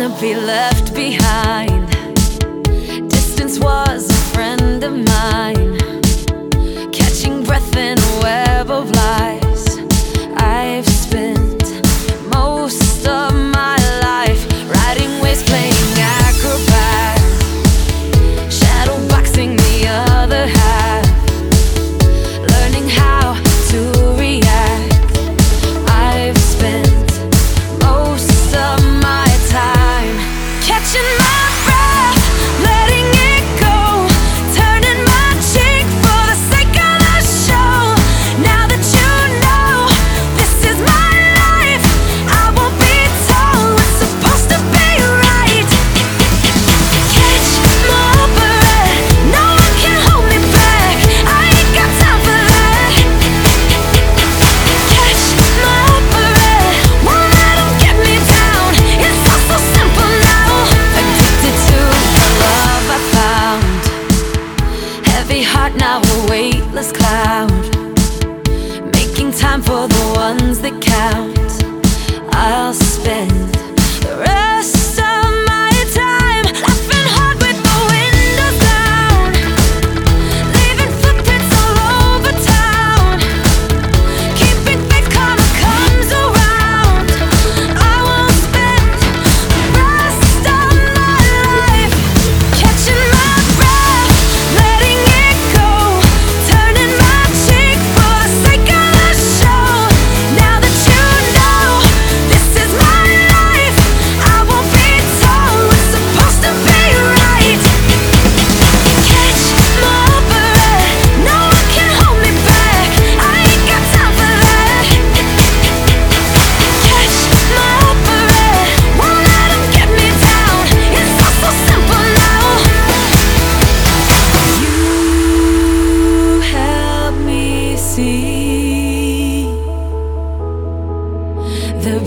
wanna be left behind. Distance was a friend of mine. right now a weightless cloud, making time for the ones that count.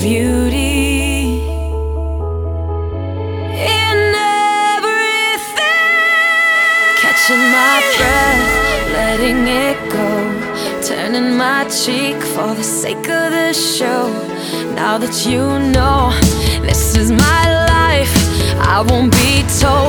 beauty Catching my breath, letting it go. Turning my cheek for the sake of the show. Now that you know this is my life, I won't be told.